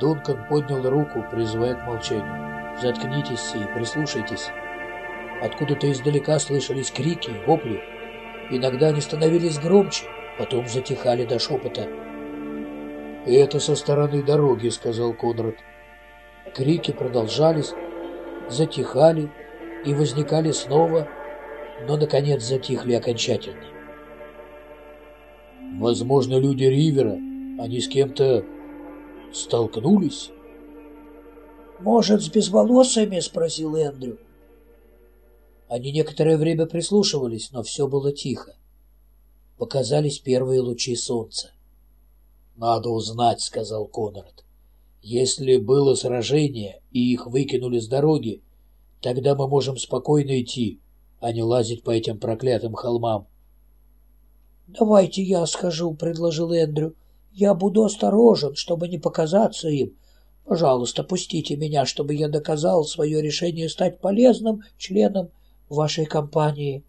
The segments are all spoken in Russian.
Дункан поднял руку, призывая к молчанию. «Заткнитесь и прислушайтесь». Откуда-то издалека слышались крики, вопли. Иногда они становились громче, потом затихали до шепота. «Это со стороны дороги», — сказал Конрад. Крики продолжались, затихали и возникали снова, но, наконец, затихли окончательно. «Возможно, люди Ривера, они с кем-то столкнулись?» «Может, с безволосыми?» — спросил Эндрю. Они некоторое время прислушивались, но все было тихо. Показались первые лучи солнца. «Надо узнать», — сказал Конрад. «Если было сражение, и их выкинули с дороги, тогда мы можем спокойно идти, а не лазить по этим проклятым холмам». «Давайте я схожу», — предложил Эндрю. «Я буду осторожен, чтобы не показаться им. Пожалуйста, пустите меня, чтобы я доказал свое решение стать полезным членом вашей компании?»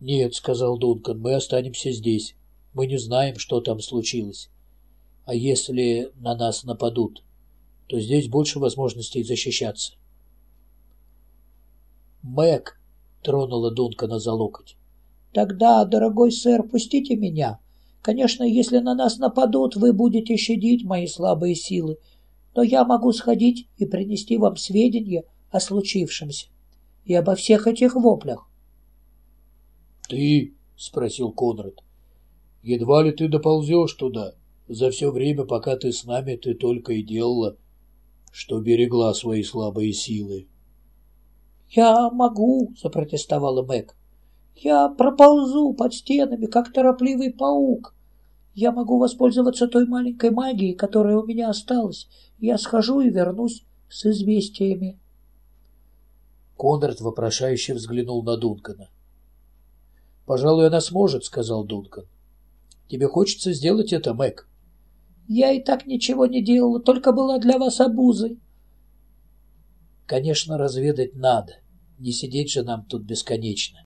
«Нет», — сказал Дункан, — «мы останемся здесь. Мы не знаем, что там случилось. А если на нас нападут, то здесь больше возможностей защищаться». «Мэг», — тронула Дункана за локоть. «Тогда, дорогой сэр, пустите меня. Конечно, если на нас нападут, вы будете щадить мои слабые силы, но я могу сходить и принести вам сведения о случившемся и обо всех этих воплях. «Ты?» — спросил Конрад. «Едва ли ты доползешь туда. За все время, пока ты с нами, ты только и делала, что берегла свои слабые силы». «Я могу», — запротестовала Мэг. «Я проползу под стенами, как торопливый паук. Я могу воспользоваться той маленькой магией, которая у меня осталась. Я схожу и вернусь с известиями». Конрад вопрошающе взглянул на Дункана. «Пожалуй, она сможет», — сказал Дункан. «Тебе хочется сделать это, Мэг?» «Я и так ничего не делала, только была для вас обузой». «Конечно, разведать надо. Не сидеть же нам тут бесконечно.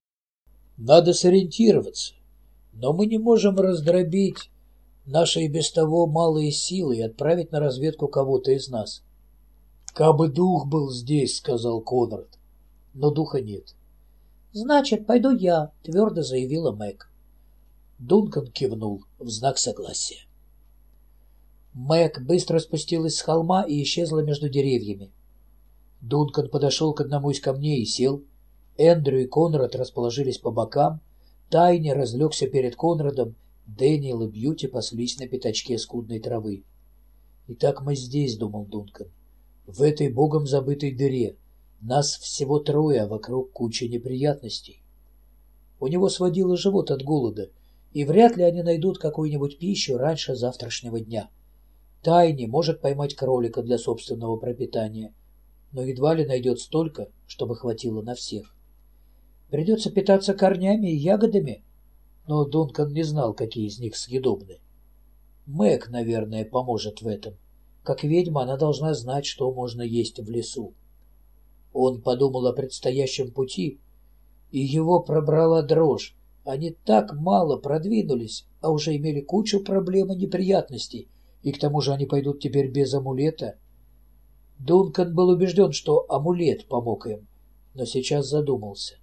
Надо сориентироваться. Но мы не можем раздробить наши и без того малые силы и отправить на разведку кого-то из нас». «Кабы дух был здесь», — сказал Конрад но духа нет. «Значит, пойду я», — твердо заявила Мэг. Дункан кивнул в знак согласия. Мэг быстро спустилась с холма и исчезла между деревьями. Дункан подошел к одному из камней и сел. Эндрю и Конрад расположились по бокам. Тайне разлегся перед Конрадом. Дэниел и Бьюти паслись на пятачке скудной травы. «Итак мы здесь», — думал Дункан, — «в этой богом забытой дыре, нас всего трое, а вокруг куча неприятностей. У него сводило живот от голода, и вряд ли они найдут какую-нибудь пищу раньше завтрашнего дня. Тайни может поймать кролика для собственного пропитания, но едва ли найдет столько, чтобы хватило на всех. Придется питаться корнями и ягодами, но Дункан не знал, какие из них съедобны. Мэг, наверное, поможет в этом. Как ведьма она должна знать, что можно есть в лесу. Он подумал о предстоящем пути, и его пробрала дрожь. Они так мало продвинулись, а уже имели кучу проблем и неприятностей, и к тому же они пойдут теперь без амулета. Дункан был убежден, что амулет помог им, но сейчас задумался.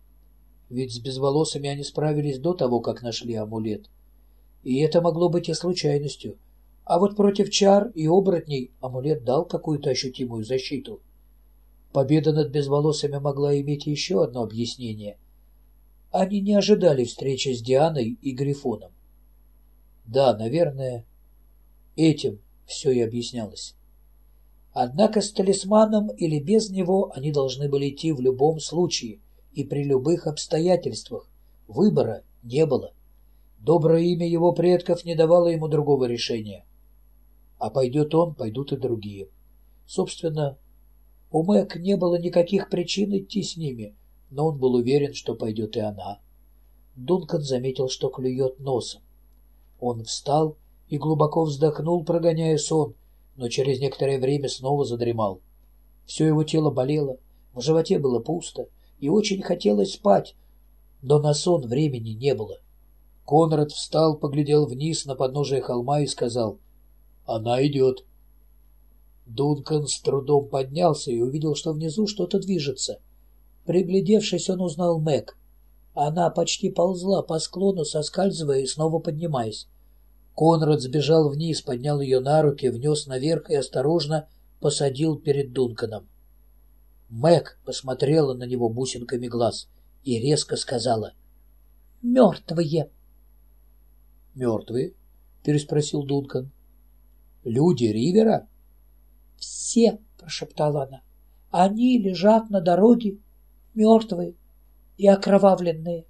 Ведь с безволосыми они справились до того, как нашли амулет. И это могло быть и случайностью. А вот против чар и оборотней амулет дал какую-то ощутимую защиту. Победа над безволосыми могла иметь еще одно объяснение. Они не ожидали встречи с Дианой и Грифоном. Да, наверное, этим все и объяснялось. Однако с талисманом или без него они должны были идти в любом случае и при любых обстоятельствах. Выбора не было. Доброе имя его предков не давало ему другого решения. А пойдет он, пойдут и другие. Собственно, у Мэг не было никаких причин идти с ними, но он был уверен, что пойдет и она. Дункан заметил, что клюет носом. Он встал и глубоко вздохнул, прогоняя сон, но через некоторое время снова задремал. Все его тело болело, в животе было пусто, и очень хотелось спать, но на сон времени не было. Конрад встал, поглядел вниз на подножие холма и сказал, «Она идет». Дункан с трудом поднялся и увидел, что внизу что-то движется. Приглядевшись, он узнал Мэг. Она почти ползла по склону, соскальзывая и снова поднимаясь. Конрад сбежал вниз, поднял ее на руки, внес наверх и осторожно посадил перед Дунканом. Мэг посмотрела на него бусинками глаз и резко сказала «Мертвые». «Мертвые?» — переспросил Дункан. «Люди Ривера?» «Все», — прошептала она. «Они лежат на дороге, мертвые и окровавленные.